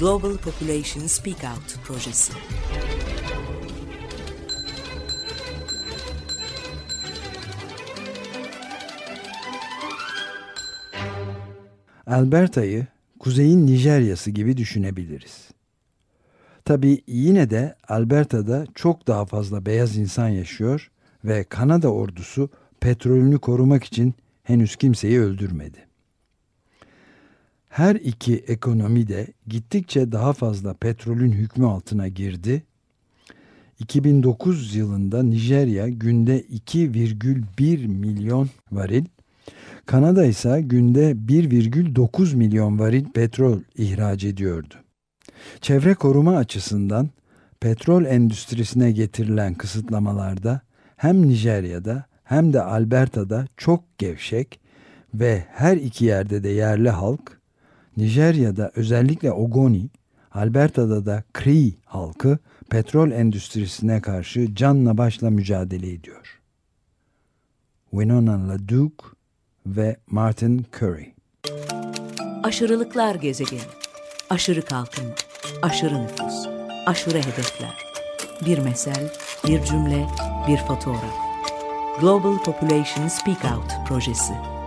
Global Population Speak Out projesi. Alberta'yı kuzeyin Nijerya'sı gibi düşünebiliriz. Tabi yine de Alberta'da çok daha fazla beyaz insan yaşıyor ve Kanada ordusu petrolünü korumak için henüz kimseyi öldürmedi. Her iki ekonomi de gittikçe daha fazla petrolün hükmü altına girdi. 2009 yılında Nijerya günde 2,1 milyon varil, Kanada ise günde 1,9 milyon varil petrol ihraç ediyordu. Çevre koruma açısından petrol endüstrisine getirilen kısıtlamalarda hem Nijerya'da hem de Alberta'da çok gevşek ve her iki yerde de yerli halk Nijerya'da özellikle Ogoni, Alberta'da da Cree halkı petrol endüstrisine karşı canla başla mücadele ediyor. Winona LaDuke ve Martin Curry Aşırılıklar gezegeni. Aşırı kalkınma, aşırı nüfus, aşırı hedefler. Bir mesel, bir cümle, bir fotoğraf. Global Population Speak Out projesi.